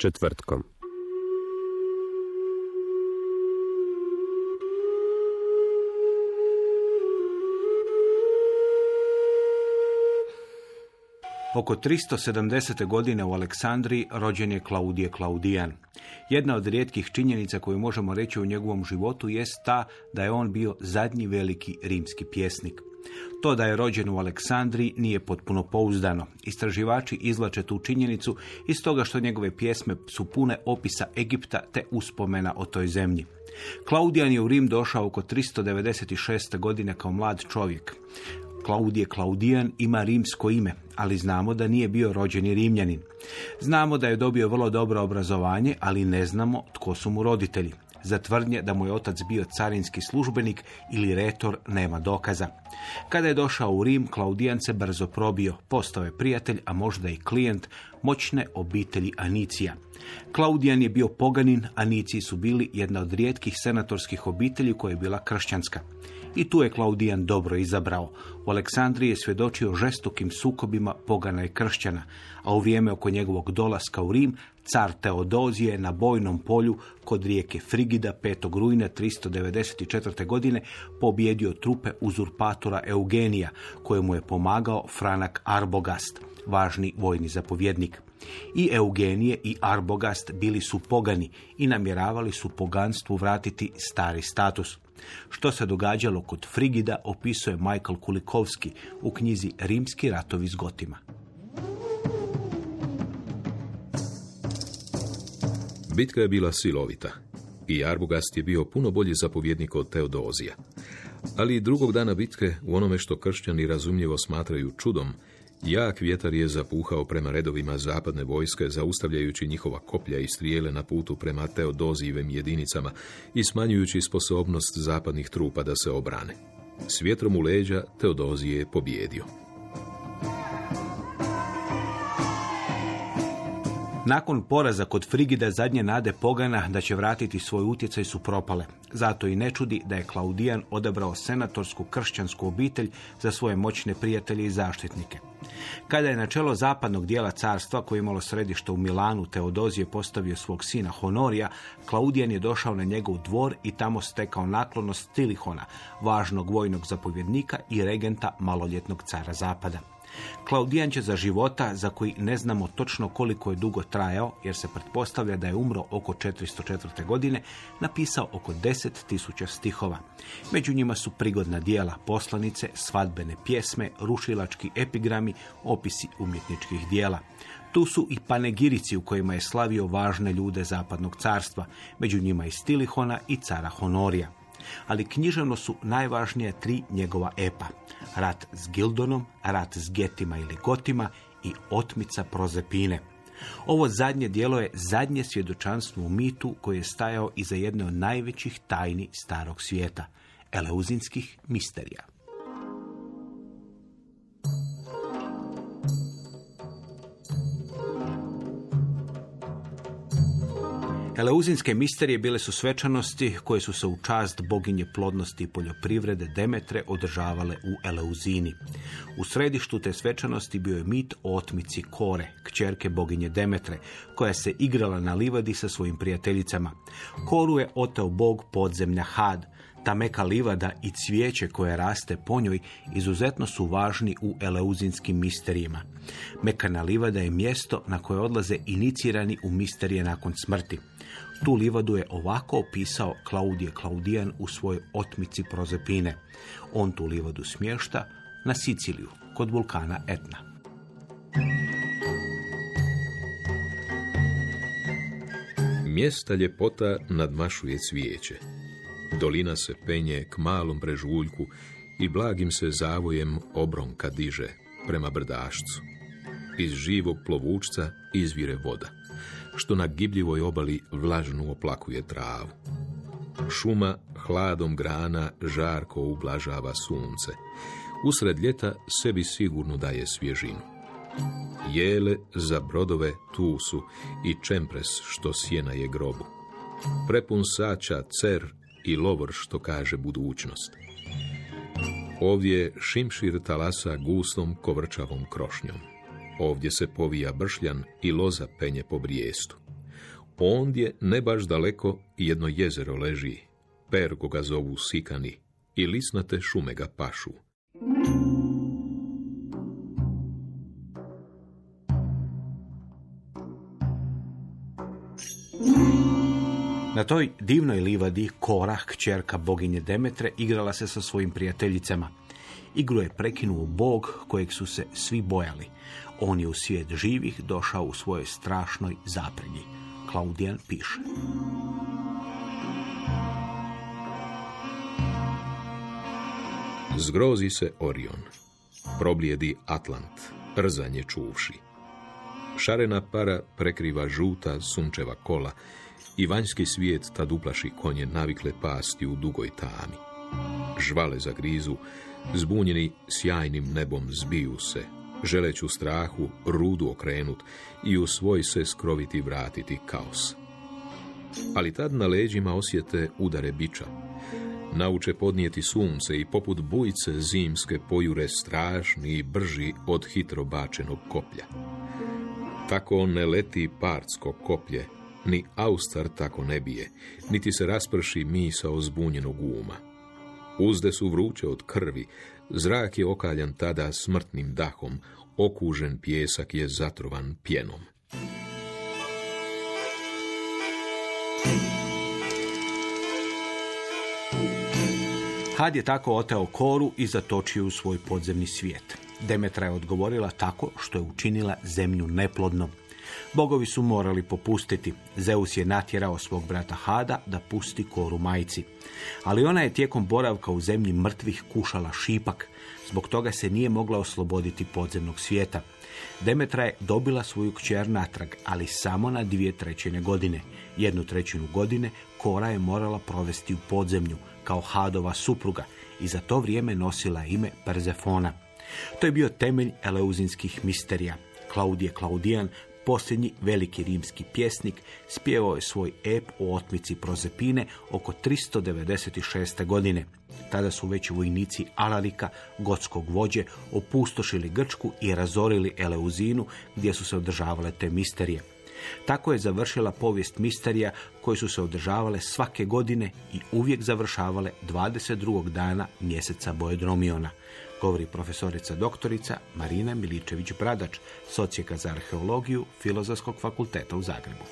Četvrtkom. Oko 370. godine u Aleksandriji rođen je Klaudije Klaudijan. Jedna od rijetkih činjenica koju možemo reći o njegovom životu jest ta da je on bio zadnji veliki rimski pjesnik. To da je rođen u Aleksandriji nije potpuno pouzdano. Istraživači izlače tu činjenicu iz toga što njegove pjesme su pune opisa Egipta te uspomena o toj zemlji. Klaudijan je u Rim došao oko 396. godine kao mlad čovjek. Klaudije Klaudijan ima rimsko ime, ali znamo da nije bio rođeni Rimljanin. Znamo da je dobio vrlo dobro obrazovanje, ali ne znamo tko su mu roditelji. Za tvrdnje da mu je otac bio carinski službenik ili retor nema dokaza. Kada je došao u Rim, Klaudijan se brzo probio, postao je prijatelj, a možda i klijent moćne obitelji Anicija. Klaudijan je bio poganin, Aniciji su bili jedna od rijetkih senatorskih obitelji koja je bila kršćanska. I tu je Klaudijan dobro izabrao. U Aleksandriji je svjedočio žestokim sukobima pogana i kršćana, a u vrijeme oko njegovog dolaska u Rim, car Teodozije je na bojnom polju kod rijeke Frigida 5. rujna 394. godine pobjedio trupe uzurpatora Eugenija, kojemu je pomagao Franak Arbogast, važni vojni zapovjednik. I Eugenije i Arbogast bili su pogani i namjeravali su poganstvu vratiti stari status. Što se događalo kod Frigida opisuje Michael Kulikovski u knjizi Rimski ratovi s Gotima. Bitka je bila silovita i Arbogast je bio puno bolji zapovjednik od Teodozija. Ali drugog dana bitke, u onome što kršćani razumljivo smatraju čudom, jak vjetar je zapuhao prema redovima zapadne vojske, zaustavljajući njihova koplja i strijele na putu prema Teodozijevim jedinicama i smanjujući sposobnost zapadnih trupa da se obrane. S vjetrom u leđa Teodozije je pobjedio. Nakon poraza kod Frigida zadnje nade pogana da će vratiti svoj utjecaj su propale. Zato i ne čudi da je Klaudijan odabrao senatorsku kršćansku obitelj za svoje moćne prijatelje i zaštitnike. Kada je na čelo zapadnog dijela carstva koje je imalo središte u Milanu Teodozije postavio svog sina Honorija, Klaudijan je došao na njegov dvor i tamo stekao naklonost Tilihona, važnog vojnog zapovjednika i regenta maloljetnog cara zapada. Klaudijan će za života, za koji ne znamo točno koliko je dugo trajao, jer se pretpostavlja da je umro oko 404. godine, napisao oko 10.000 stihova. Među njima su prigodna dijela, poslanice, svadbene pjesme, rušilački epigrami, opisi umjetničkih dijela. Tu su i panegirici u kojima je slavio važne ljude zapadnog carstva, među njima i Stilihona i cara Honorija ali književno su najvažnije tri njegova epa. Rat s Gildonom, rat s Getima ili Gotima i Otmica Prozepine. Ovo zadnje dijelo je zadnje svjedočanstvo u mitu koji je stajao iza jedne od najvećih tajni starog svijeta, eleuzinskih misterija. Eleuzinske misterije bile su svečanosti koje su se u čast boginje plodnosti i poljoprivrede Demetre održavale u Eleuzini. U središtu te svečanosti bio je mit o otmici Kore, kćerke boginje Demetre, koja se igrala na livadi sa svojim prijateljicama. Koru je oteo bog podzemlja Had, ta meka livada i cvijeće koje raste po njoj izuzetno su važni u eleuzinskim misterijima. Mekana livada je mjesto na koje odlaze inicirani u misterije nakon smrti. Tu livadu je ovako opisao Klaudije Klaudijan u svojoj otmici Prozepine. On tu livadu smješta na Siciliju, kod vulkana Etna. Mjesta ljepota nadmašuje cvijeće. Dolina se penje k malom brežuljku i blagim se zavojem obronka diže prema brdašcu. Iz živog plovučca izvire voda, što na gibljivoj obali vlažnu oplakuje travu. Šuma hladom grana žarko ublažava sunce. Usred ljeta sebi sigurno daje svježinu. Jele za brodove tu su i čempres što sjena je grobu. Prepun sača, cer i lovor što kaže budućnost. Ovdje šimšir talasa gustom kovrčavom krošnjom. Ovdje se povija bršljan i loza penje po brijestu. Ondje, ne baš daleko, jedno jezero leži. Pergo ga zovu sikani i lisnate šume ga pašu. Na toj divnoj livadi Kora, kćerka boginje Demetre, igrala se sa svojim prijateljicama. Igru je prekinuo bog kojeg su se svi bojali. On je u svijet živih došao u svojoj strašnoj zaprednji. Klaudijan piše. Zgrozi se Orion, problijedi Atlant, rzanje čuvši. Šarena para prekriva žuta sunčeva kola i vanjski svijet tad uplaši konje navikle pasti u dugoj tami. Žvale za grizu, zbunjeni sjajnim nebom zbiju se, želeću strahu rudu okrenut i u svoj se skroviti vratiti kaos. Ali tad na leđima osjete udare biča, nauče podnijeti sunce i poput bujice zimske pojure strašni i brži od hitro bačenog koplja. Tako ne leti partsko koplje, ni austar tako ne bije, niti se rasprši misa zbunjenog uma. Uzde su vruće od krvi, zrak je okaljan tada smrtnim dahom, okužen pjesak je zatrovan pjenom. Had je tako oteo koru i zatočio u svoj podzemni svijet. Demetra je odgovorila tako što je učinila zemlju neplodnom. Bogovi su morali popustiti. Zeus je natjerao svog brata Hada da pusti koru majci. Ali ona je tijekom boravka u zemlji mrtvih kušala šipak. Zbog toga se nije mogla osloboditi podzemnog svijeta. Demetra je dobila svoju kćer natrag, ali samo na dvije trećine godine. Jednu trećinu godine Kora je morala provesti u podzemlju, kao Hadova supruga, i za to vrijeme nosila ime Perzefona. To je bio temelj eleuzinskih misterija. Klaudije Klaudijan Posljednji veliki rimski pjesnik spjevao je svoj ep o otmici Prozepine oko 396. godine. Tada su već vojnici Alarika, gotskog vođe, opustošili Grčku i razorili Eleuzinu gdje su se održavale te misterije. Tako je završila povijest misterija koje su se održavale svake godine i uvijek završavale 22. dana mjeseca Bojedromiona govori profesorica doktorica Marina Miličević-Bradač, socijeka za arheologiju Filozofskog fakulteta u Zagrebu.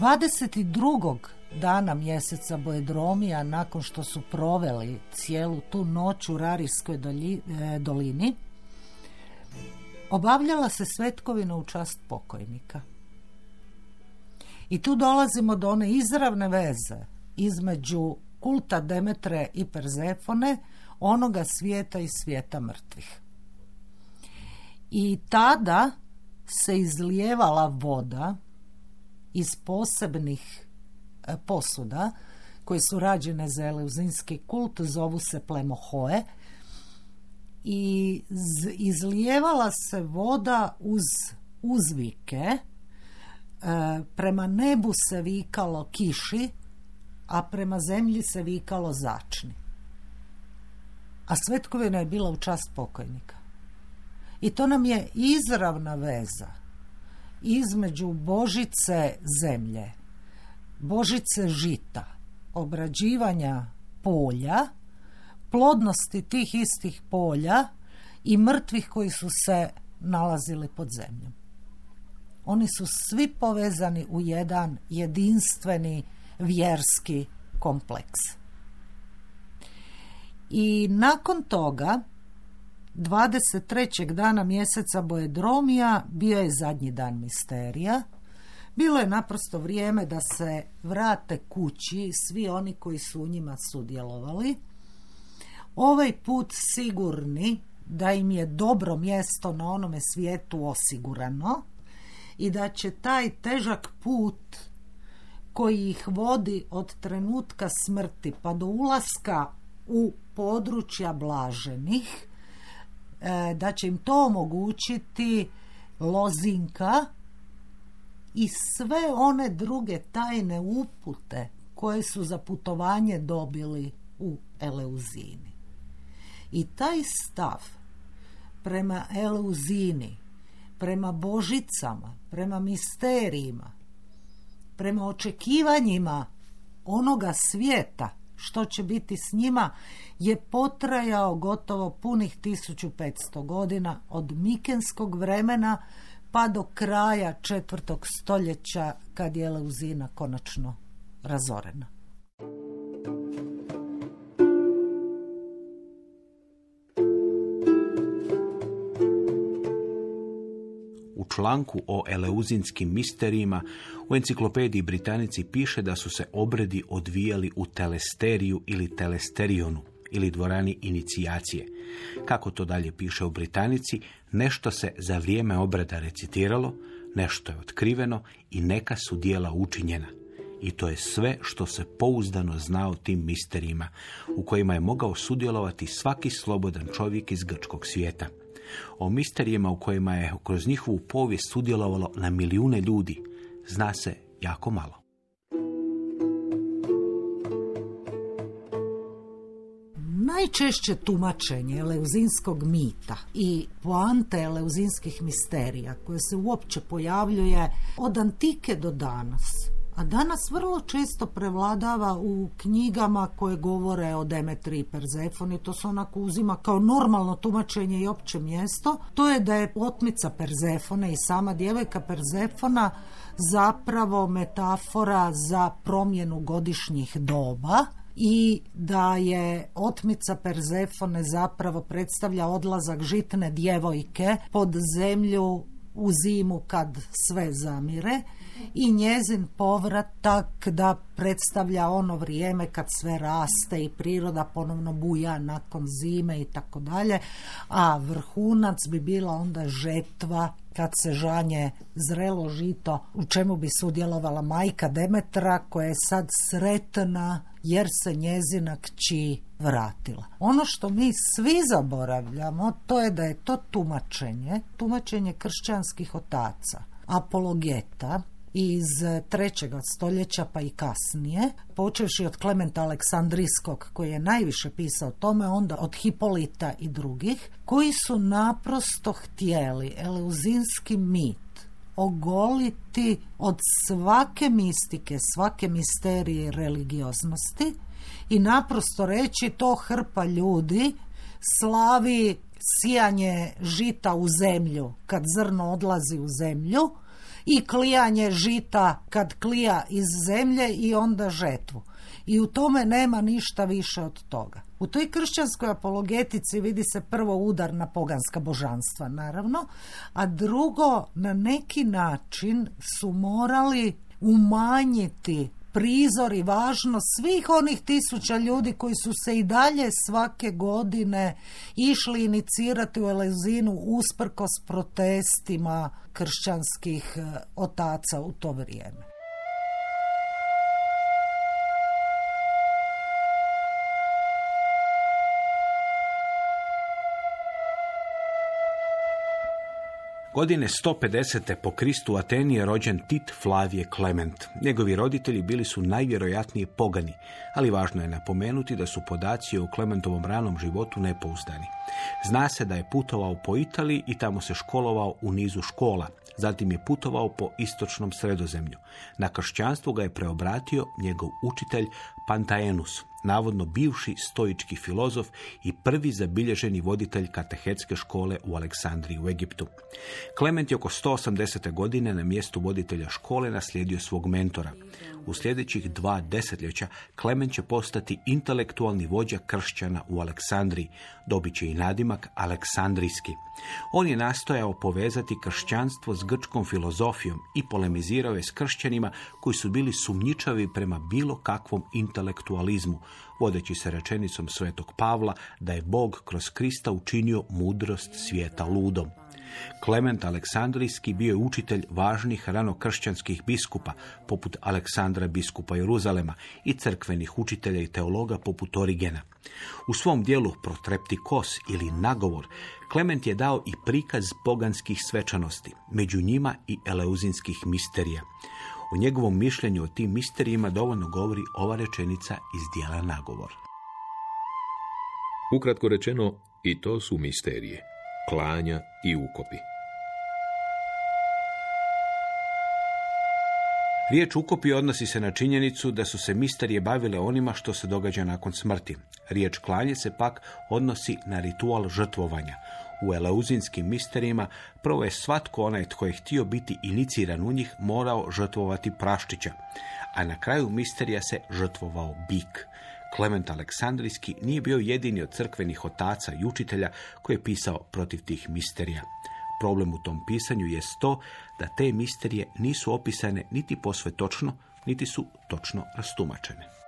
22. dana mjeseca Bojedromija, nakon što su proveli cijelu tu noć u Rarijskoj e, dolini, obavljala se svetkovina u čast pokojnika. I tu dolazimo do one izravne veze između kulta Demetre i Perzefone, onoga svijeta i svijeta mrtvih. I tada se izlijevala voda iz posebnih e, posuda koje su rađene za eleuzinski kult, zovu se plemohoe, i izlijevala se voda uz uzvike, e, prema nebu se vikalo kiši, a prema zemlji se vikalo začni. A svetkovina je bila u čast pokojnika. I to nam je izravna veza između božice zemlje, božice žita, obrađivanja polja, plodnosti tih istih polja i mrtvih koji su se nalazili pod zemljom. Oni su svi povezani u jedan jedinstveni vjerski kompleks. I nakon toga 23. dana mjeseca Bojedromija bio je zadnji dan misterija. Bilo je naprosto vrijeme da se vrate kući svi oni koji su u njima sudjelovali. Ovaj put sigurni da im je dobro mjesto na onome svijetu osigurano i da će taj težak put koji ih vodi od trenutka smrti pa do ulaska u područja blaženih E, da će im to omogućiti lozinka i sve one druge tajne upute koje su za putovanje dobili u Eleuzini. I taj stav prema Eleuzini, prema božicama, prema misterijima, prema očekivanjima onoga svijeta što će biti s njima je potrajao gotovo punih 1500 godina od Mikenskog vremena pa do kraja četvrtog stoljeća kad je Leuzina konačno razorena. Članku o eleuzinskim misterijima u enciklopediji Britanici piše da su se obredi odvijali u telesteriju ili telesterionu ili dvorani inicijacije. Kako to dalje piše u Britanici, nešto se za vrijeme obreda recitiralo, nešto je otkriveno i neka su dijela učinjena. I to je sve što se pouzdano zna o tim misterijima, u kojima je mogao sudjelovati svaki slobodan čovjek iz grčkog svijeta. O misterijima u kojima je kroz njihovu povijest sudjelovalo na milijune ljudi, zna se jako malo. Najčešće tumačenje eleuzinskog mita i poante eleuzinskih misterija koje se uopće pojavljuje od antike do danas a danas vrlo često prevladava u knjigama koje govore o Demetri i Perzefoni, to se onako uzima kao normalno tumačenje i opće mjesto, to je da je otmica Perzefone i sama djevojka Perzefona zapravo metafora za promjenu godišnjih doba i da je otmica Perzefone zapravo predstavlja odlazak žitne djevojke pod zemlju u zimu kad sve zamire i njezin povratak da predstavlja ono vrijeme kad sve raste i priroda ponovno buja nakon zime i tako dalje, a vrhunac bi bila onda žetva kad se žanje zrelo žito u čemu bi sudjelovala majka Demetra koja je sad sretna jer se njezina kći vratila. Ono što mi svi zaboravljamo to je da je to tumačenje, tumačenje kršćanskih otaca, apologeta, iz trećeg stoljeća pa i kasnije, počevši od Klementa Aleksandrijskog koji je najviše pisao o tome, onda od Hipolita i drugih, koji su naprosto htjeli eleuzinski mit ogoliti od svake mistike, svake misterije religioznosti i naprosto reći to hrpa ljudi slavi sijanje žita u zemlju. Kad zrno odlazi u zemlju i klijanje žita kad klija iz zemlje i onda žetvu. I u tome nema ništa više od toga. U toj kršćanskoj apologetici vidi se prvo udar na poganska božanstva, naravno, a drugo, na neki način su morali umanjiti prizor i važnost svih onih tisuća ljudi koji su se i dalje svake godine išli inicirati u Elezinu usprkos protestima kršćanskih eh, otaca u to vrijeme. Godine 150. po Kristu u Ateni je rođen Tit Flavije Klement. Njegovi roditelji bili su najvjerojatnije pogani, ali važno je napomenuti da su podaci o Klementovom ranom životu nepouzdani. Zna se da je putovao po Italiji i tamo se školovao u nizu škola. Zatim je putovao po istočnom sredozemlju. Na kršćanstvu ga je preobratio njegov učitelj Pantaenus. Navodno bivši stoički filozof i prvi zabilježeni voditelj katehetske škole u Aleksandriji u Egiptu. Klement je oko 180. godine na mjestu voditelja škole naslijedio svog mentora. U sljedećih dva desetljeća Klement će postati intelektualni vođa kršćana u Aleksandriji. Dobit će i nadimak Aleksandrijski. On je nastojao povezati kršćanstvo s grčkom filozofijom i polemizirao je s kršćanima koji su bili sumnjičavi prema bilo kakvom intelektualizmu, vodeći se rečenicom svetog Pavla da je Bog kroz Krista učinio mudrost svijeta ludom. Klement Aleksandrijski bio je učitelj važnih ranokršćanskih biskupa, poput Aleksandra biskupa Jeruzalema i crkvenih učitelja i teologa poput Origena. U svom dijelu Protreptikos ili nagovor, Klement je dao i prikaz poganskih svečanosti, među njima i eleuzinskih misterija. U njegovom mišljenju o tim misterijima dovoljno govori ova rečenica iz dijela nagovor. Ukratko rečeno, i to su misterije, klanja i ukopi. Riječ ukopi odnosi se na činjenicu da su se misterije bavile onima što se događa nakon smrti. Riječ klanje se pak odnosi na ritual žrtvovanja. U eleuzinskim misterijima prvo je svatko onaj tko je htio biti iniciran u njih morao žrtvovati praštića, a na kraju misterija se žrtvovao bik. Klement Aleksandrijski nije bio jedini od crkvenih otaca i učitelja koji je pisao protiv tih misterija. Problem u tom pisanju je to da te misterije nisu opisane niti posve točno, niti su točno rastumačene.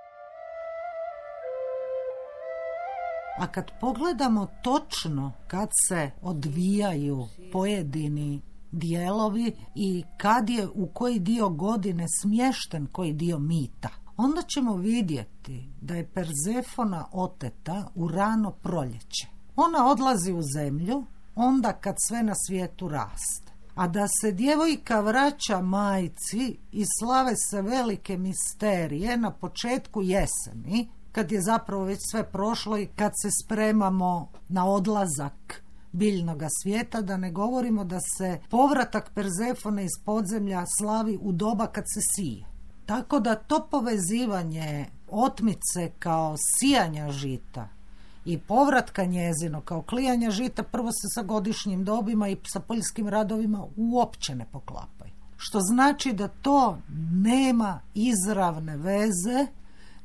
A kad pogledamo točno kad se odvijaju pojedini dijelovi i kad je u koji dio godine smješten koji dio mita, onda ćemo vidjeti da je Perzefona oteta u rano proljeće. Ona odlazi u zemlju onda kad sve na svijetu raste. A da se djevojka vraća majci i slave se velike misterije na početku jeseni, kad je zapravo već sve prošlo i kad se spremamo na odlazak biljnog svijeta, da ne govorimo da se povratak Perzefone iz podzemlja slavi u doba kad se sije. Tako da to povezivanje otmice kao sijanja žita i povratka njezino kao klijanja žita prvo se sa godišnjim dobima i sa poljskim radovima uopće ne poklapaju. Što znači da to nema izravne veze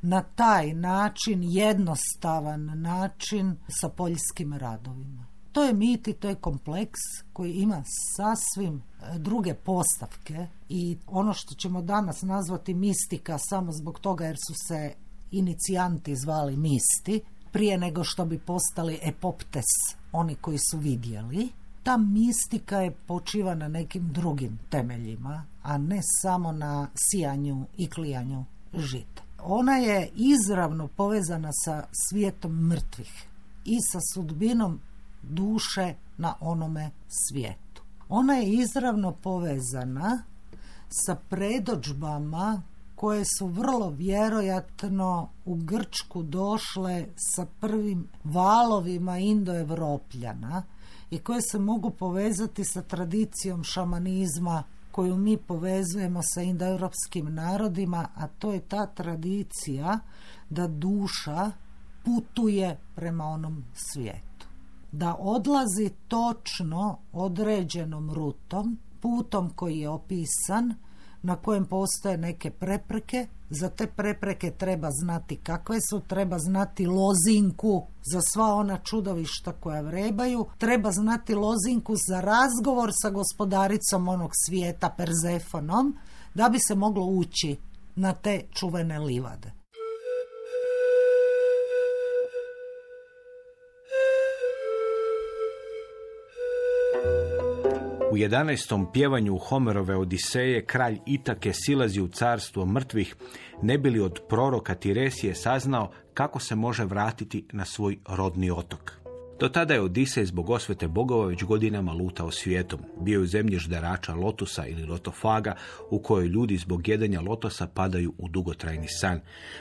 na taj način, jednostavan način sa poljskim radovima. To je mit i to je kompleks koji ima sasvim e, druge postavke i ono što ćemo danas nazvati mistika samo zbog toga jer su se inicijanti zvali misti, prije nego što bi postali epoptes, oni koji su vidjeli, ta mistika je počiva na nekim drugim temeljima, a ne samo na sijanju i klijanju žita. Ona je izravno povezana sa svijetom mrtvih i sa sudbinom duše na onome svijetu. Ona je izravno povezana sa predođbama koje su vrlo vjerojatno u Grčku došle sa prvim valovima indoevropljana i koje se mogu povezati sa tradicijom šamanizma koju mi povezujemo sa indoeuropskim narodima, a to je ta tradicija da duša putuje prema onom svijetu. Da odlazi točno određenom rutom, putom koji je opisan, na kojem postoje neke prepreke. Za te prepreke treba znati kakve su, treba znati lozinku za sva ona čudovišta koja vrebaju, treba znati lozinku za razgovor sa gospodaricom onog svijeta Perzefonom, da bi se moglo ući na te čuvene livade. U 11. pjevanju Homerove Odiseje kralj Itake silazi u carstvo mrtvih, ne bili od proroka Tiresije saznao kako se može vratiti na svoj rodni otok. Do tada je Odisej zbog osvete bogova već godinama lutao svijetom. Bio je u zemlji žderača lotusa ili lotofaga u kojoj ljudi zbog jedenja lotosa padaju u dugotrajni san.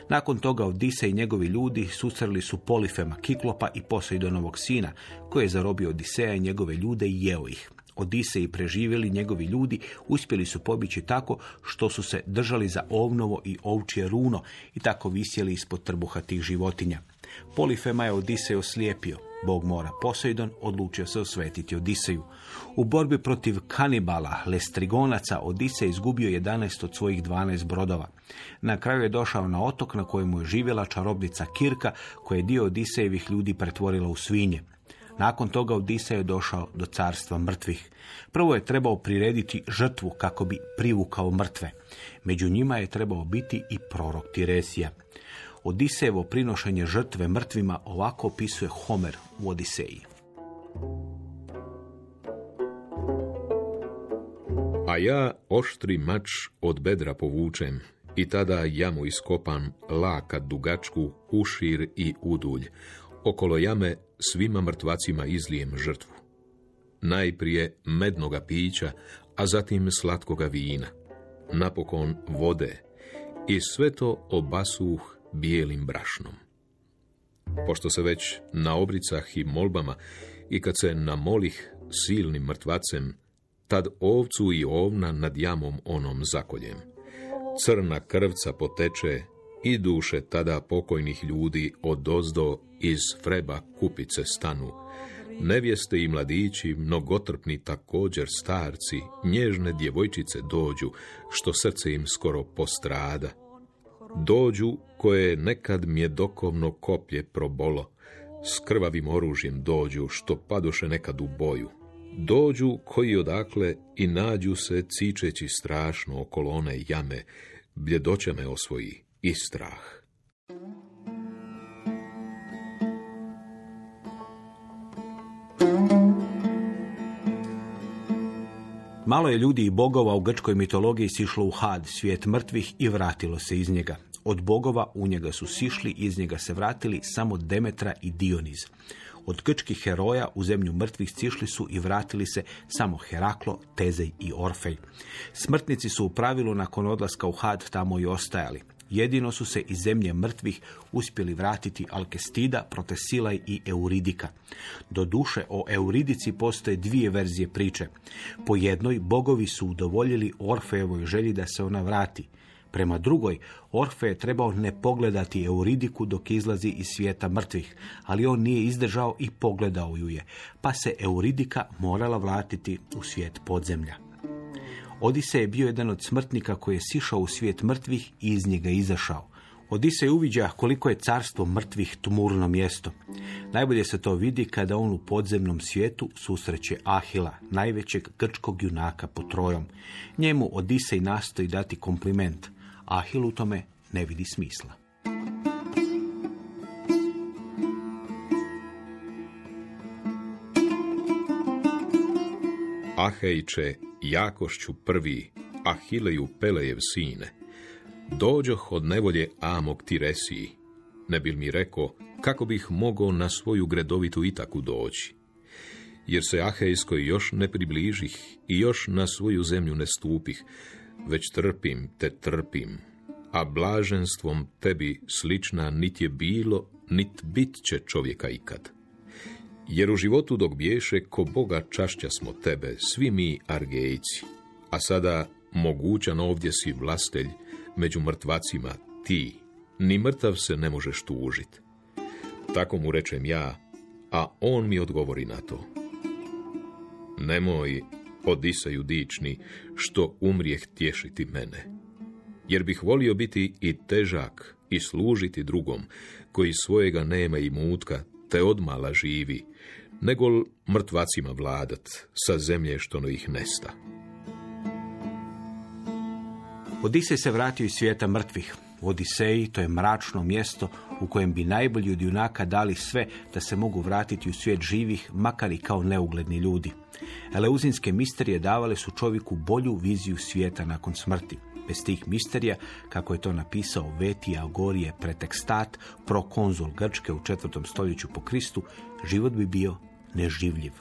Nakon toga Odisej i njegovi ljudi susreli su Polifema Kiklopa i Poseidonovog sina koji je zarobio Odiseja i njegove ljude i jeo ih. Odise i preživjeli njegovi ljudi uspjeli su pobići tako što su se držali za ovnovo i ovčje runo i tako visjeli ispod trbuha tih životinja. Polifema je Odisej oslijepio. Bog mora Poseidon odlučio se osvetiti Odiseju. U borbi protiv kanibala, lestrigonaca, Odisej izgubio 11 od svojih 12 brodova. Na kraju je došao na otok na kojemu je živjela čarobnica Kirka, koja je dio Odisejevih ljudi pretvorila u svinje. Nakon toga Odisej je došao do carstva mrtvih. Prvo je trebao prirediti žrtvu kako bi privukao mrtve. Među njima je trebao biti i prorok Tiresija. Odisejevo prinošenje žrtve mrtvima ovako opisuje Homer u Odiseji. A ja oštri mač od bedra povučem i tada jamu iskopam laka dugačku, ušir i udulj. Okolo jame svima mrtvacima izlijem žrtvu. Najprije mednoga pića, a zatim slatkoga vina. Napokon vode i sve to obasuh bijelim brašnom. Pošto se već na obricah i molbama i kad se namolih silnim mrtvacem, tad ovcu i ovna nad jamom onom zakoljem. Crna krvca poteče i duše tada pokojnih ljudi od ozdo iz freba kupice stanu. Nevjeste i mladići, mnogotrpni također starci, nježne djevojčice dođu, što srce im skoro postrada. Dođu koje nekad mjedokovno koplje probolo, s krvavim oružjem dođu, što padoše nekad u boju. Dođu koji odakle i nađu se cičeći strašno okolo one jame, bljedoća me osvoji i strah. Malo je ljudi i bogova u grčkoj mitologiji sišlo u had, svijet mrtvih i vratilo se iz njega. Od bogova u njega su sišli, iz njega se vratili samo Demetra i Dioniz. Od grčkih heroja u zemlju mrtvih sišli su i vratili se samo Heraklo, Tezej i Orfej. Smrtnici su u pravilu nakon odlaska u had tamo i ostajali. Jedino su se iz zemlje mrtvih uspjeli vratiti Alkestida, Protesilaj i Euridika. Do duše o Euridici postoje dvije verzije priče. Po jednoj, bogovi su udovoljili Orfejevoj želji da se ona vrati. Prema drugoj, Orfe je trebao ne pogledati Euridiku dok izlazi iz svijeta mrtvih, ali on nije izdržao i pogledao ju je, pa se Euridika morala vratiti u svijet podzemlja. Odise je bio jedan od smrtnika koji je sišao u svijet mrtvih i iz njega izašao. Odise uviđa koliko je carstvo mrtvih tumurno mjesto. Najbolje se to vidi kada on u podzemnom svijetu susreće Ahila, najvećeg grčkog junaka po trojom. Njemu Odisej nastoji dati kompliment. Ahil u tome ne vidi smisla. Ahejče, Jakošću prvi, Ahileju Pelejev sine, dođoh od nevolje Amog Tiresiji, ne bil mi rekao kako bih mogao na svoju gredovitu Itaku doći. Jer se Ahejskoj još ne približih i još na svoju zemlju ne stupih, već trpim te trpim, a blaženstvom tebi slična nit je bilo, nit bit će čovjeka ikad. Jer u životu dok biješe, ko Boga čašća smo tebe, svi mi argejci, a sada mogućan ovdje si vlastelj, među mrtvacima ti, ni mrtav se ne možeš tužit. Tako mu rečem ja, a on mi odgovori na to. Nemoj, Odisaju dični, što umrijeh tješiti mene. Jer bih volio biti i težak i služiti drugom, koji svojega nema i mutka, te odmala živi, nego mrtvacima vladat, sa zemlje što no ih nesta. Odisej se vratio iz svijeta mrtvih. U Odiseji to je mračno mjesto u kojem bi najbolji od junaka dali sve da se mogu vratiti u svijet živih, makar i kao neugledni ljudi. Eleuzinske misterije davale su čovjeku bolju viziju svijeta nakon smrti. Bez tih misterija, kako je to napisao Vetija Agorije pretekstat, prokonzul Grčke u četvrtom stoljeću po Kristu, život bi bio neživljiv.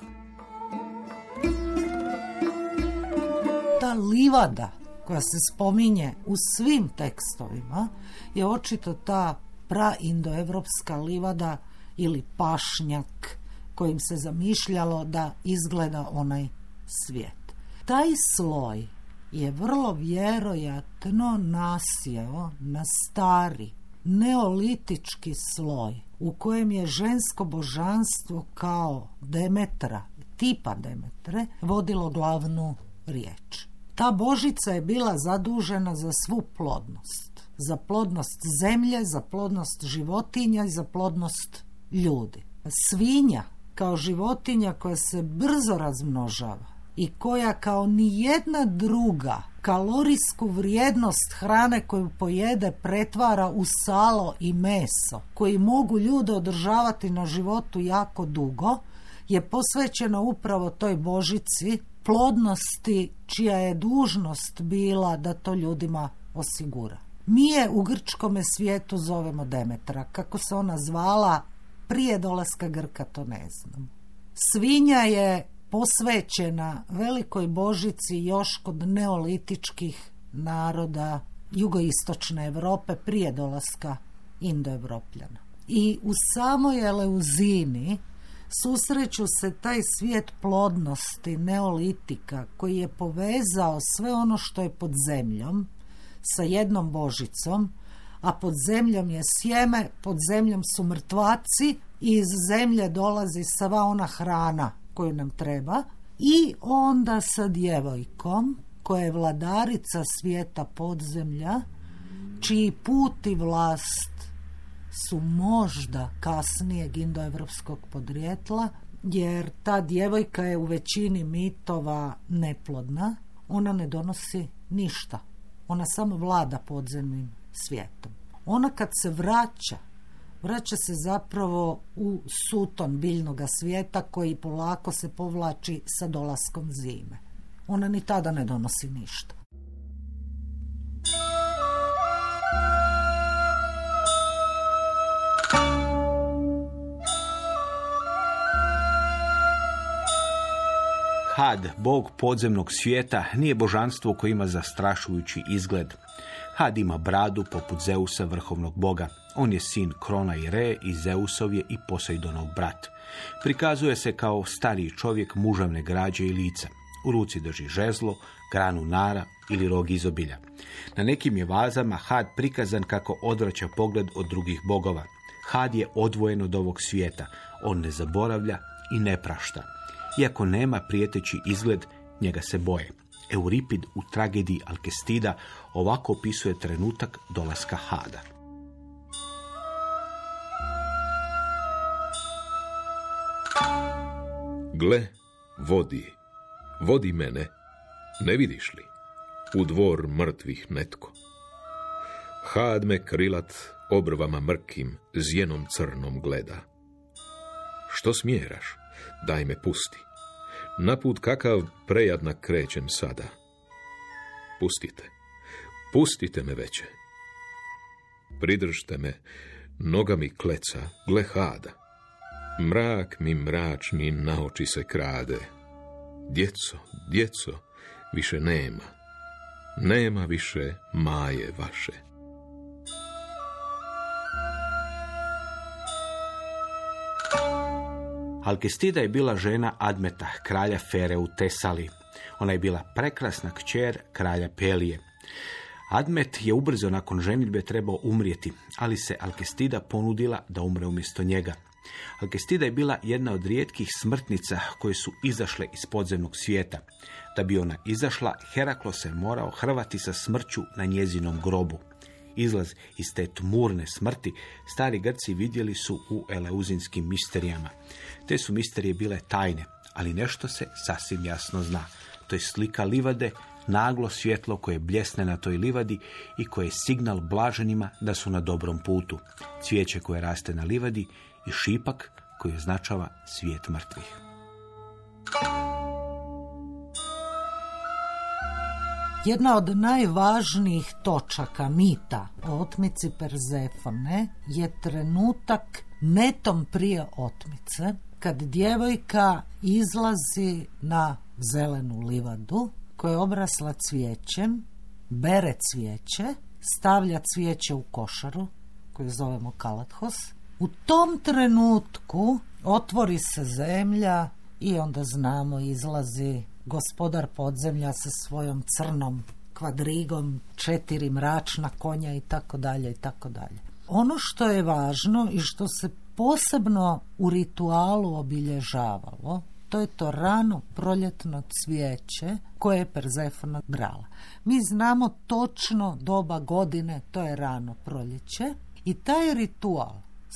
Ta livada koja se spominje u svim tekstovima je očito ta praindoevropska livada ili pašnjak kojim se zamišljalo da izgleda onaj svijet. Taj sloj je vrlo vjerojatno nasjeo na stari neolitički sloj u kojem je žensko božanstvo kao Demetra, tipa Demetre, vodilo glavnu riječ. Ta božica je bila zadužena za svu plodnost. Za plodnost zemlje, za plodnost životinja i za plodnost ljudi. Svinja kao životinja koja se brzo razmnožava i koja kao ni jedna druga kalorijsku vrijednost hrane koju pojede pretvara u salo i meso koji mogu ljude održavati na životu jako dugo je posvećena upravo toj božici plodnosti čija je dužnost bila da to ljudima osigura. Mi je u grčkome svijetu zovemo Demetra. Kako se ona zvala prije dolaska Grka, to ne znam. Svinja je posvećena velikoj božici još kod neolitičkih naroda jugoistočne Europe prije dolaska Indoevropljana. I u samoj Eleuzini susreću se taj svijet plodnosti, neolitika, koji je povezao sve ono što je pod zemljom sa jednom božicom, a pod zemljom je sjeme, pod zemljom su mrtvaci i iz zemlje dolazi sva ona hrana koju nam treba. I onda sa djevojkom koja je vladarica svijeta podzemlja čiji put i vlast su možda kasnijeg indoevropskog podrijetla jer ta djevojka je u većini mitova neplodna. Ona ne donosi ništa. Ona samo vlada podzemnim svijetom. Ona kad se vraća vraća se zapravo u suton biljnog svijeta koji polako se povlači sa dolaskom zime. Ona ni tada ne donosi ništa. Had, bog podzemnog svijeta, nije božanstvo koje ima zastrašujući izgled. Had ima bradu poput Zeusa, vrhovnog boga. On je sin Krona i Re i Zeusov je i Poseidonov brat. Prikazuje se kao stariji čovjek mužavne građe i lica. U ruci drži žezlo, granu nara ili rog izobilja. Na nekim je vazama Had prikazan kako odvraća pogled od drugih bogova. Had je odvojen od ovog svijeta. On ne zaboravlja i ne prašta. Iako nema prijeteći izgled, njega se boje. Euripid u tragediji Alkestida ovako opisuje trenutak dolaska Hada. Gle, vodi, vodi mene, ne vidiš li? U dvor mrtvih netko. Had me krilat obrvama mrkim, zjenom crnom gleda. Što smjeraš? Daj me pusti. Naput kakav prejadna krećem sada. Pustite, pustite me veće. Pridržte me, noga mi kleca, gle hada. Mrak mi mračni na oči se krade. Djeco, djeco, više nema. Nema više maje vaše. Alkestida je bila žena Admeta, kralja Fere u Tesali. Ona je bila prekrasna kćer kralja Pelije. Admet je ubrzo nakon ženitbe trebao umrijeti, ali se Alkestida ponudila da umre umjesto njega. Alkestida je bila jedna od rijetkih smrtnica koje su izašle iz podzemnog svijeta. Da bi ona izašla, Heraklo se morao hrvati sa smrću na njezinom grobu. Izlaz iz te tmurne smrti stari Grci vidjeli su u eleuzinskim misterijama. Te su misterije bile tajne, ali nešto se sasvim jasno zna. To je slika livade, naglo svjetlo koje bljesne na toj livadi i koje je signal blaženima da su na dobrom putu. Cvijeće koje raste na livadi i šipak koji označava svijet mrtvih. Jedna od najvažnijih točaka mita o otmici Perzefone je trenutak netom prije otmice, kad djevojka izlazi na zelenu livadu koja je obrasla cvijećem, bere cvijeće, stavlja cvijeće u košaru koju zovemo kalathos. U tom trenutku otvori se zemlja i onda znamo izlazi gospodar podzemlja sa svojom crnom kvadrigom, četiri mračna konja i tako dalje i tako dalje. Ono što je važno i što se posebno u ritualu obilježavalo, to je to rano proljetno cvijeće koje je Perzefona brala. Mi znamo točno doba godine, to je rano proljeće i taj ritual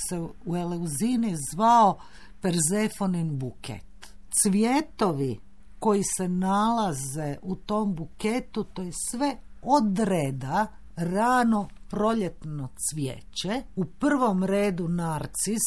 se u Eleuzini zvao Perzefonin buket. Cvjetovi koji se nalaze u tom buketu, to je sve odreda rano proljetno cvijeće. U prvom redu narcis,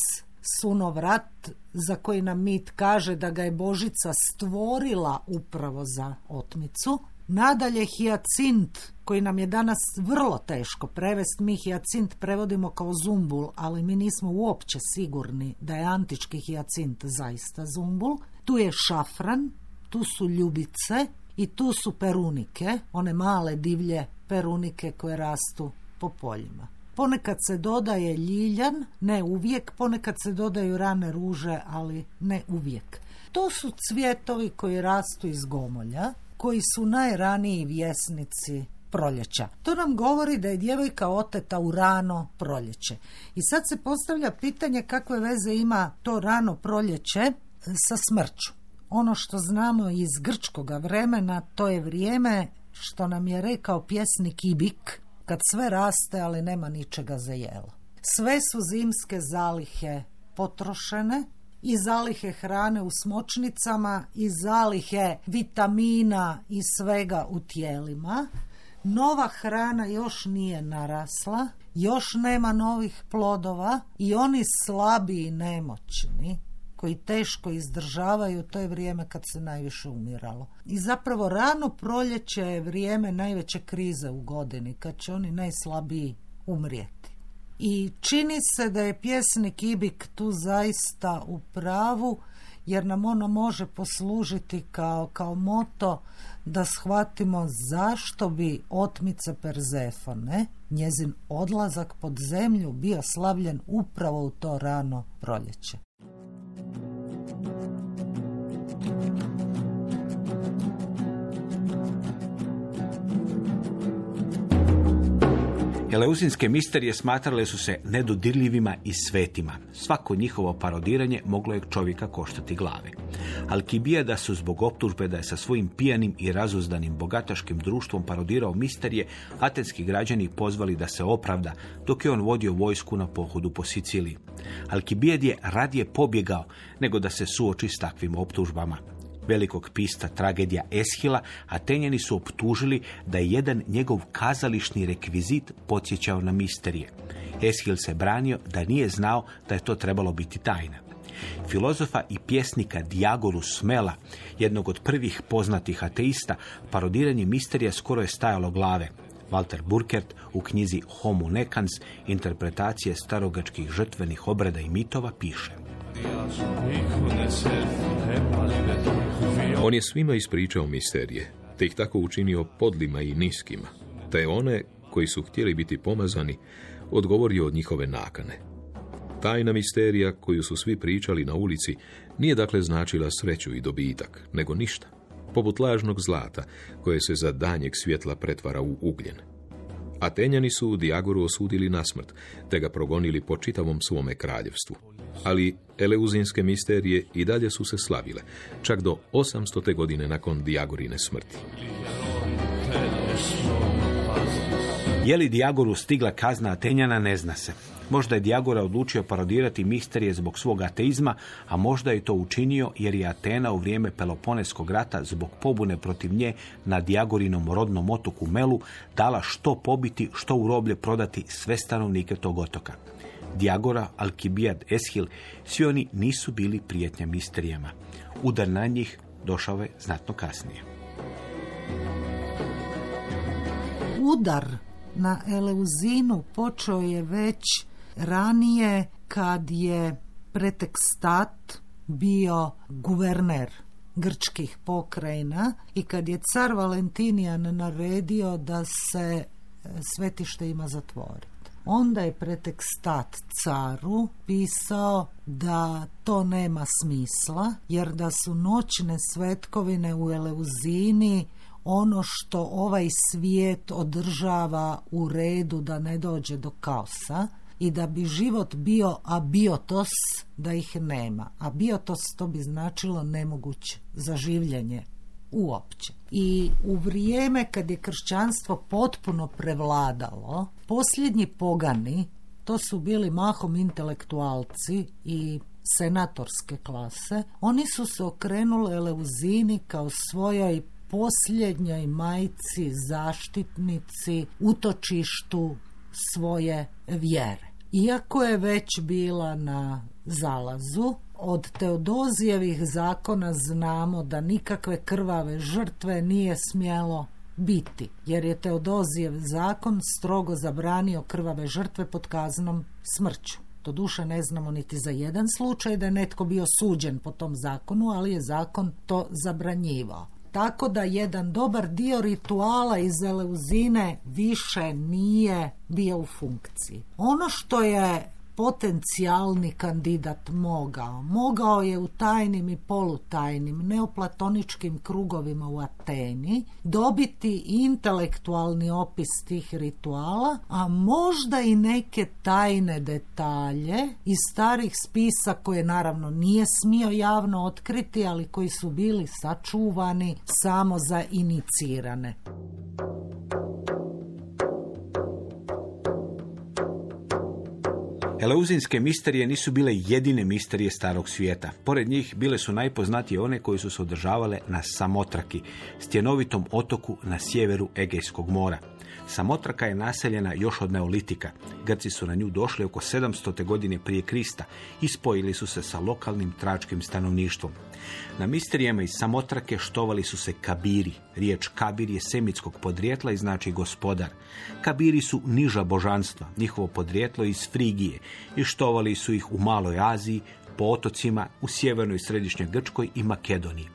sunovrat, za koji nam mit kaže da ga je Božica stvorila upravo za otmicu. Nadalje hijacint, koji nam je danas vrlo teško prevesti. Mi hijacint prevodimo kao zumbul, ali mi nismo uopće sigurni da je antički hijacint zaista zumbul. Tu je šafran, tu su ljubice i tu su perunike, one male divlje perunike koje rastu po poljima. Ponekad se dodaje ljiljan, ne uvijek, ponekad se dodaju rane ruže, ali ne uvijek. To su cvjetovi koji rastu iz gomolja, koji su najraniji vjesnici proljeća. To nam govori da je djevojka oteta u rano proljeće. I sad se postavlja pitanje kakve veze ima to rano proljeće sa smrću. Ono što znamo iz grčkoga vremena, to je vrijeme što nam je rekao pjesnik Ibik, kad sve raste, ali nema ničega za jelo. Sve su zimske zalihe potrošene, i zalihe hrane u smočnicama, i zalihe vitamina i svega u tijelima. Nova hrana još nije narasla, još nema novih plodova i oni slabi i nemoćni koji teško izdržavaju, to je vrijeme kad se najviše umiralo. I zapravo rano proljeće je vrijeme najveće krize u godini, kad će oni najslabiji umrijeti. I čini se da je pjesnik Ibik tu zaista u pravu, jer nam ono može poslužiti kao, kao moto da shvatimo zašto bi otmica Perzefone, njezin odlazak pod zemlju, bio slavljen upravo u to rano proljeće. Eleusinske misterije smatrale su se nedodirljivima i svetima. Svako njihovo parodiranje moglo je čovjeka koštati glave. da su zbog optužbe da je sa svojim pijanim i razuzdanim bogataškim društvom parodirao misterije, atenski građani pozvali da se opravda, dok je on vodio vojsku na pohodu po Siciliji. Alkibijed je radije pobjegao nego da se suoči s takvim optužbama velikog pista tragedija Eshila, Atenjani su optužili da je jedan njegov kazališni rekvizit podsjećao na misterije. Eshil se branio da nije znao da je to trebalo biti tajna. Filozofa i pjesnika Diagoru Smela, jednog od prvih poznatih ateista, parodiranje misterija skoro je stajalo glave. Walter Burkert u knjizi Homo Necans, interpretacije starogačkih žrtvenih obrada i mitova, piše. On je svima ispričao misterije, te ih tako učinio podlima i niskima, te one koji su htjeli biti pomazani, odgovorio od njihove nakane. Tajna misterija koju su svi pričali na ulici nije dakle značila sreću i dobitak, nego ništa, poput lažnog zlata koje se za danjeg svjetla pretvara u ugljen. Atenjani su Diagoru osudili na smrt, te ga progonili po čitavom svome kraljevstvu. Ali eleuzinske misterije i dalje su se slavile, čak do 800. godine nakon Diagorine smrti. Je li Diagoru stigla kazna Atenjana, ne zna se. Možda je Diagora odlučio parodirati misterije zbog svog ateizma, a možda je to učinio jer je Atena u vrijeme Peloponeskog rata zbog pobune protiv nje na Diagorinom rodnom otoku Melu dala što pobiti, što u roblje prodati sve stanovnike tog otoka. Diagora, Alkibijad, Eshil, svi oni nisu bili prijetnja misterijama. Udar na njih došao je znatno kasnije. Udar na Eleuzinu počeo je već ranije kad je pretekstat bio guverner grčkih pokrajina i kad je car Valentinijan naredio da se svetište ima zatvoriti. Onda je pretekstat caru pisao da to nema smisla, jer da su noćne svetkovine u Eleuzini ono što ovaj svijet održava u redu da ne dođe do kaosa i da bi život bio abiotos da ih nema. Abiotos to bi značilo nemoguće za življenje uopće. I u vrijeme kad je kršćanstvo potpuno prevladalo, posljednji pogani, to su bili mahom intelektualci i senatorske klase, oni su se okrenuli Eleuzini kao svojoj posljednjoj majci, zaštitnici, utočištu svoje vjere. Iako je već bila na zalazu, od Teodozijevih zakona znamo da nikakve krvave žrtve nije smjelo biti, jer je Teodozijev zakon strogo zabranio krvave žrtve pod kaznom smrću. Doduše ne znamo niti za jedan slučaj da je netko bio suđen po tom zakonu, ali je zakon to zabranjivao. Tako da jedan dobar dio rituala iz Eleuzine više nije bio u funkciji. Ono što je potencijalni kandidat mogao. Mogao je u tajnim i polutajnim neoplatoničkim krugovima u Ateni dobiti intelektualni opis tih rituala, a možda i neke tajne detalje iz starih spisa koje naravno nije smio javno otkriti, ali koji su bili sačuvani samo za inicirane. Eleuzinske misterije nisu bile jedine misterije starog svijeta. Pored njih bile su najpoznatije one koje su se održavale na Samotraki, stjenovitom otoku na sjeveru Egejskog mora. Samotraka je naseljena još od Neolitika. Grci su na nju došli oko 700. godine prije Krista i spojili su se sa lokalnim tračkim stanovništvom. Na misterijama iz Samotrake štovali su se kabiri. Riječ kabir je semitskog podrijetla i znači gospodar. Kabiri su niža božanstva, njihovo podrijetlo iz Frigije i štovali su ih u Maloj Aziji, po otocima u sjevernoj i središnjoj Grčkoj i Makedoniji.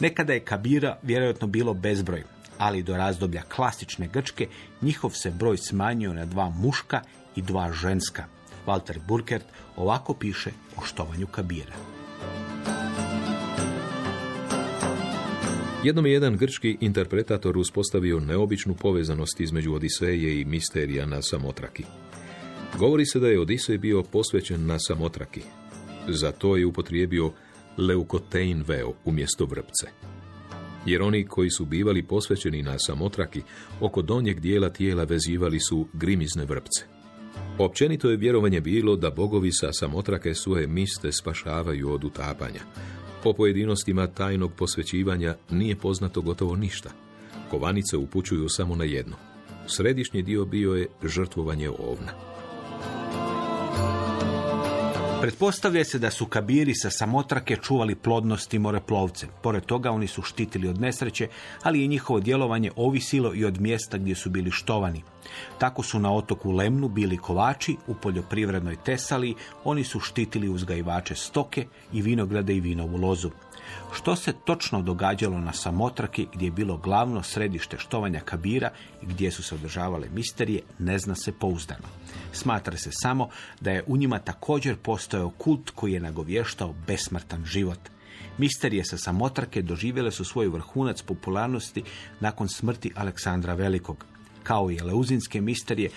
Nekada je kabira vjerojatno bilo bezbroj, ali do razdoblja klasične Grčke njihov se broj smanjio na dva muška i dva ženska. Walter Burkert ovako piše o štovanju kabira. Jednom je jedan grčki interpretator uspostavio neobičnu povezanost između Odiseje i misterija na Samotraki. Govori se da je Odisej bio posvećen na Samotraki. Za to je upotrijebio leukotein veo umjesto vrpce. Jer oni koji su bivali posvećeni na Samotraki, oko donjeg dijela tijela vezivali su grimizne vrpce. Općenito je vjerovanje bilo da bogovi sa Samotrake svoje miste spašavaju od utapanja, po pojedinostima tajnog posvećivanja nije poznato gotovo ništa. Kovanice upućuju samo na jedno. Središnji dio bio je žrtvovanje ovna. Pretpostavlja se da su kabiri sa samotrake čuvali plodnost i moreplovce. Pored toga oni su štitili od nesreće, ali je njihovo djelovanje ovisilo i od mjesta gdje su bili štovani. Tako su na otoku Lemnu bili kovači, u poljoprivrednoj Tesali oni su štitili uzgajivače stoke i vinograde i vinovu lozu. Što se točno događalo na Samotraki gdje je bilo glavno središte štovanja kabira i gdje su se održavale misterije, ne zna se pouzdano. Smatra se samo da je u njima također postojao kult koji je nagovještao besmrtan život. Misterije sa Samotrake doživjele su svoj vrhunac popularnosti nakon smrti Aleksandra Velikog. Kao i Eleuzinske misterije,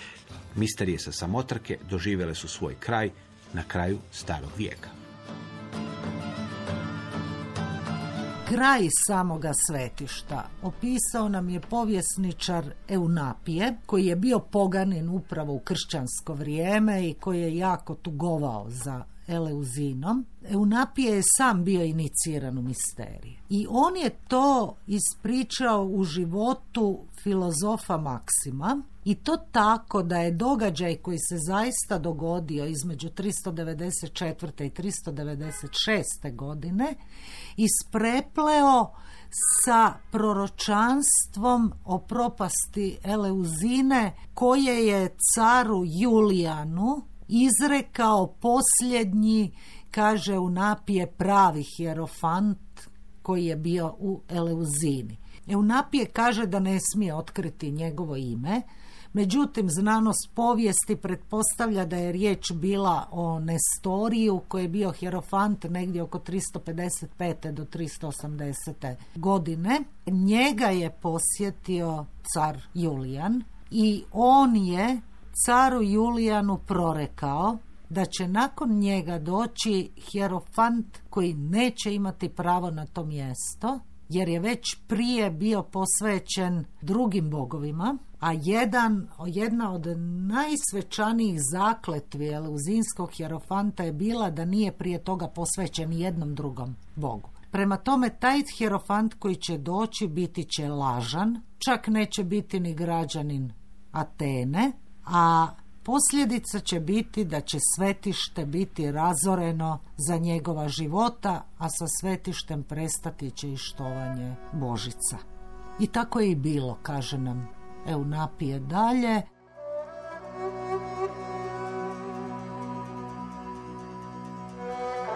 misterije sa Samotrake doživjele su svoj kraj na kraju starog vijeka. Kraj samoga svetišta. Opisao nam je povjesničar Eunapije, koji je bio poganin upravo u kršćansko vrijeme i koji je jako tugovao za Eleuzinom. Eunapije je sam bio iniciran u misterije. I on je to ispričao u životu filozofa Maksima i to tako da je događaj koji se zaista dogodio između 394. i 396. godine isprepleo sa proročanstvom o propasti Eleuzine koje je caru Julijanu izrekao posljednji, kaže u napije pravi hjerofant koji je bio u Eleuzini. Eunapije kaže da ne smije otkriti njegovo ime, Međutim, znanost povijesti pretpostavlja da je riječ bila o Nestoriju koji je bio hierofant negdje oko 355. do 380. godine. Njega je posjetio car Julijan i on je caru Julijanu prorekao da će nakon njega doći hierofant koji neće imati pravo na to mjesto, jer je već prije bio posvećen drugim bogovima, a jedan, jedna od najsvečanijih zakletvi Eleuzinskog hierofanta je bila da nije prije toga posvećen jednom drugom bogu. Prema tome, taj hierofant koji će doći biti će lažan, čak neće biti ni građanin Atene, a Posljedica će biti da će svetište biti razoreno za njegova života, a sa svetištem prestati će i štovanje Božica. I tako je i bilo, kaže nam Eunapije dalje.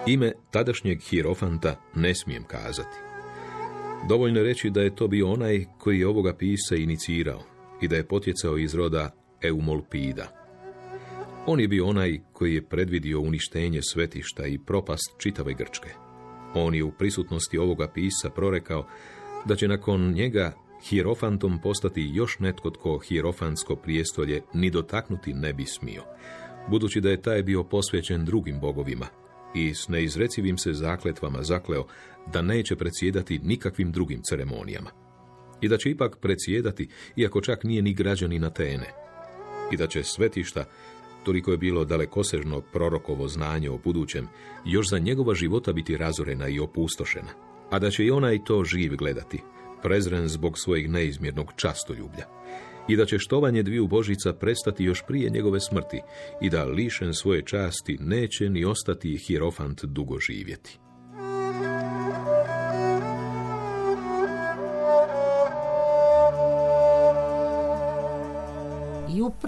Ime tadašnjeg hierofanta ne smijem kazati. Dovoljno reći da je to bio onaj koji je ovoga pisa inicirao i da je potjecao iz roda Eumolpida. On je bio onaj koji je predvidio uništenje svetišta i propast čitave Grčke. On je u prisutnosti ovoga pisa prorekao da će nakon njega hierofantom postati još netko tko hierofansko prijestolje ni dotaknuti ne bi smio, budući da je taj bio posvećen drugim bogovima i s neizrecivim se zakletvama zakleo da neće predsjedati nikakvim drugim ceremonijama. I da će ipak predsjedati, iako čak nije ni građanin Atene. I da će svetišta toliko je bilo dalekosežno prorokovo znanje o budućem, još za njegova života biti razorena i opustošena, a da će i ona i to živ gledati, prezren zbog svojeg neizmjernog častoljublja, i da će štovanje dviju božica prestati još prije njegove smrti i da lišen svoje časti neće ni ostati hierofant dugo živjeti.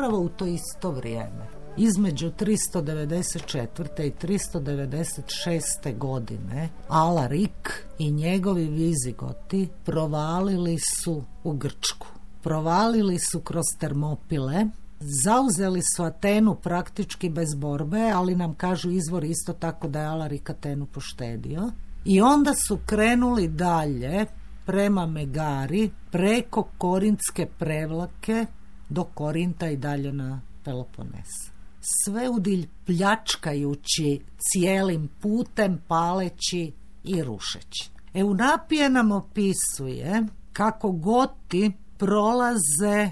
Upravo u to isto vrijeme između 394. i 396. godine Alarik i njegovi vizigoti provalili su u Grčku. Provalili su kroz Termopile, zauzeli su Atenu praktički bez borbe, ali nam kažu izvor isto tako da je Alarik Atenu poštedio. I onda su krenuli dalje prema Megari, preko Korintske prevlake do Korinta i dalje na Pelopones sveudilj pljačkajući cijelim putem, paleći i rušeći. Eunapije nam opisuje kako goti prolaze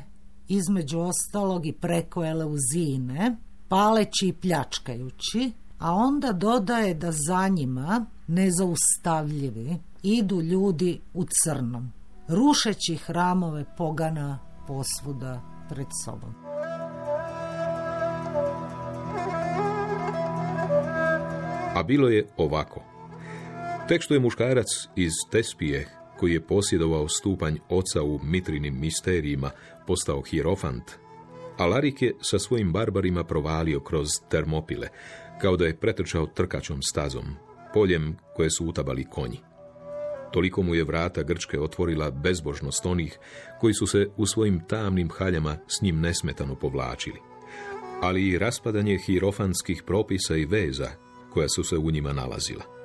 između ostalog i preko Eleuzine, paleći i pljačkajući, a onda dodaje da za njima, nezaustavljivi, idu ljudi u crnom, rušeći hramove pogana posvuda pred sobom. A bilo je ovako. Tek što je muškarac iz Tespije, koji je posjedovao stupanj oca u mitrinim misterijima, postao hierofant, Alarik je sa svojim barbarima provalio kroz termopile, kao da je pretrčao trkačom stazom, poljem koje su utabali konji. Toliko mu je vrata Grčke otvorila bezbožnost onih koji su se u svojim tamnim haljama s njim nesmetano povlačili. Ali i raspadanje hierofanskih propisa i veza koja su se u njima nalazila.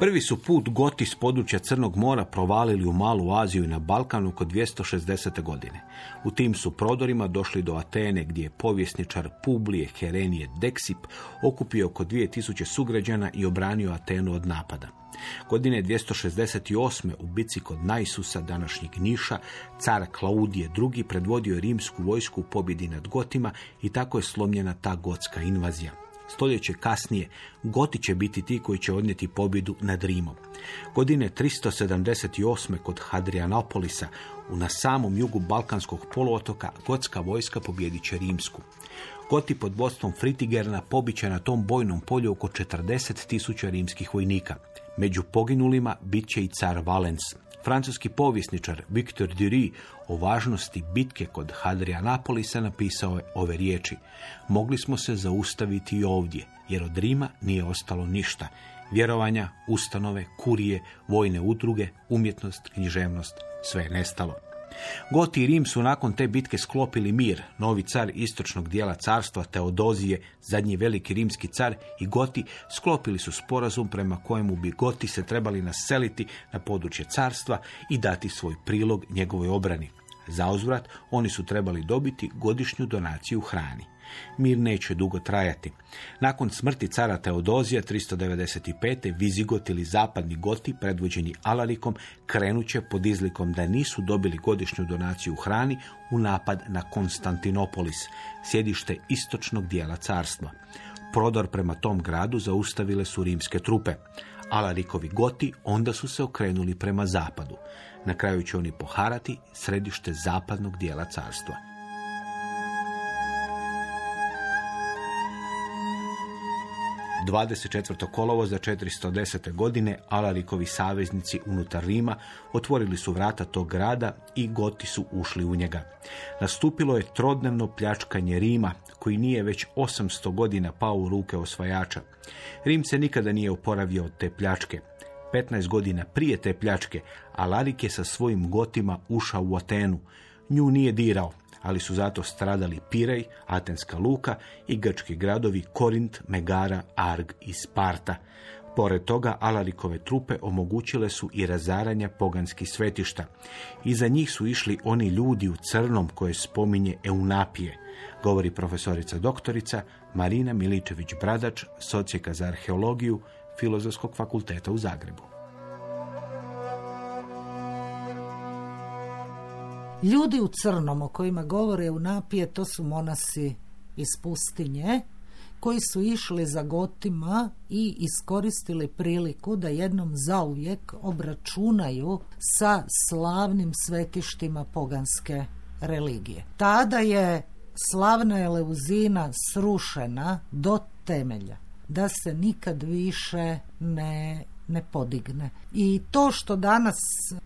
Prvi su put Goti s područja Crnog mora provalili u Malu Aziju i na Balkanu kod 260. godine. U tim su prodorima došli do Atene gdje je povjesničar Publije Herenije Deksip okupio oko 2000 sugrađana i obranio Atenu od napada. Godine 268. u bici kod Najsusa, današnjeg Niša, car Klaudije II. predvodio rimsku vojsku u pobjedi nad Gotima i tako je slomljena ta gotska invazija. Stoljeće kasnije Goti će biti ti koji će odnijeti pobjedu nad Rimom. Godine 378. kod Hadrianopolisa u na samom jugu Balkanskog poluotoka gotska vojska pobjedit će rimsku. Goti pod vodstvom Fritigerna pobiće na tom bojnom polju oko 40 tisuća rimskih vojnika. Među poginulima bit će i car Valens. Francuski povjesničar Victor Dury o važnosti bitke kod Hadrianapolisa napisao je ove riječi. Mogli smo se zaustaviti i ovdje, jer od Rima nije ostalo ništa. Vjerovanja, ustanove, kurije, vojne udruge, umjetnost, književnost, sve je nestalo. Goti i Rim su nakon te bitke sklopili mir. Novi car istočnog dijela carstva Teodozije, zadnji veliki rimski car i Goti sklopili su sporazum prema kojemu bi Goti se trebali naseliti na područje carstva i dati svoj prilog njegovoj obrani. Za uzvrat oni su trebali dobiti godišnju donaciju hrani. Mir neće dugo trajati. Nakon smrti cara Teodozija 395. Vizigot ili zapadni goti, predvođeni Alarikom, krenuće pod izlikom da nisu dobili godišnju donaciju hrani u napad na Konstantinopolis, sjedište istočnog dijela carstva. Prodor prema tom gradu zaustavile su rimske trupe. Alarikovi goti onda su se okrenuli prema zapadu. Na kraju će oni poharati središte zapadnog dijela carstva. 24. kolovoza 410. godine Alarikovi saveznici unutar Rima otvorili su vrata tog grada i Goti su ušli u njega. Nastupilo je trodnevno pljačkanje Rima, koji nije već 800 godina pao u ruke osvajača. Rim se nikada nije oporavio od te pljačke. 15 godina prije te pljačke, Alarik je sa svojim gotima ušao u Atenu. Nju nije dirao, ali su zato stradali Pirej, Atenska luka i grčki gradovi Korint, Megara, Arg i Sparta. Pored toga, Alarikove trupe omogućile su i razaranja poganskih svetišta. Iza njih su išli oni ljudi u crnom koje spominje Eunapije, govori profesorica doktorica Marina Miličević-Bradač, socijeka za arheologiju Filozofskog fakulteta u Zagrebu. Ljudi u crnom o kojima govore u napije, to su monasi iz pustinje, koji su išli za gotima i iskoristili priliku da jednom zauvijek obračunaju sa slavnim svetištima poganske religije. Tada je slavna Eleuzina srušena do temelja, da se nikad više ne ne podigne. I to što danas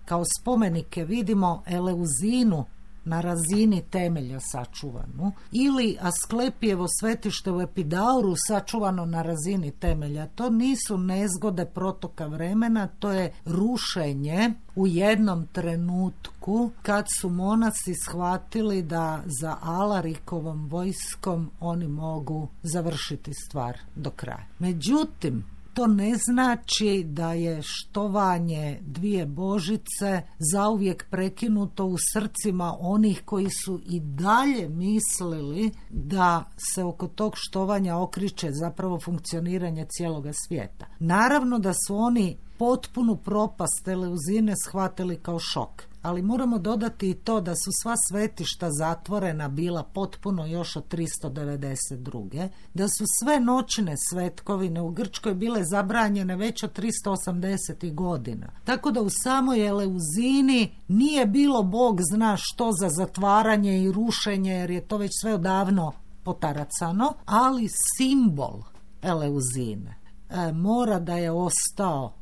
kao spomenike vidimo Eleuzinu na razini temelja sačuvanu ili Asklepijevo svetište u Epidauru sačuvano na razini temelja. To nisu nezgode protoka vremena, to je rušenje u jednom trenutku kad su monasi shvatili da za Alarikovom vojskom oni mogu završiti stvar do kraja. Međutim, to ne znači da je štovanje dvije božice zauvijek prekinuto u srcima onih koji su i dalje mislili da se oko tog štovanja okriče zapravo funkcioniranje cijeloga svijeta. Naravno da su oni potpunu propast teleuzine shvatili kao šok ali moramo dodati i to da su sva svetišta zatvorena bila potpuno još od 392. Da su sve noćne svetkovine u Grčkoj bile zabranjene već od 380. godina. Tako da u samoj Eleuzini nije bilo Bog zna što za zatvaranje i rušenje jer je to već sve odavno potaracano, ali simbol Eleuzine e, mora da je ostao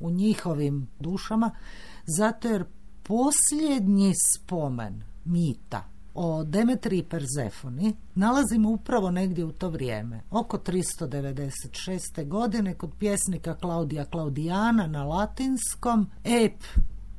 u njihovim dušama zato jer posljednji spomen mita o Demetri i Perzefoni nalazimo upravo negdje u to vrijeme, oko 396. godine kod pjesnika Klaudija Klaudijana na latinskom. Ep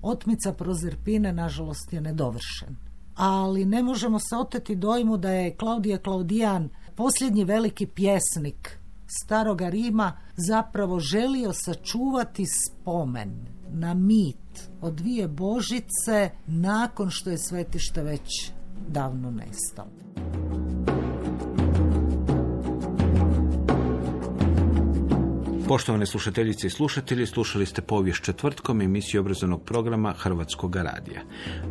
Otmica Prozerpine nažalost je nedovršen. Ali ne možemo se oteti dojmu da je Klaudija Klaudijan posljednji veliki pjesnik staroga Rima zapravo želio sačuvati spomen na mit o dvije božice nakon što je svetište već davno nestalo. Poštovane slušateljice i slušatelji, slušali ste povijest četvrtkom emisiju obrazovnog programa Hrvatskog radija.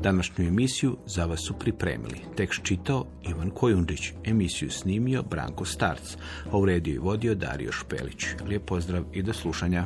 Današnju emisiju za vas su pripremili. Tekst čitao Ivan Kojundić, emisiju snimio Branko Starc, a u rediju i vodio Dario Špelić. Lijep pozdrav i do slušanja.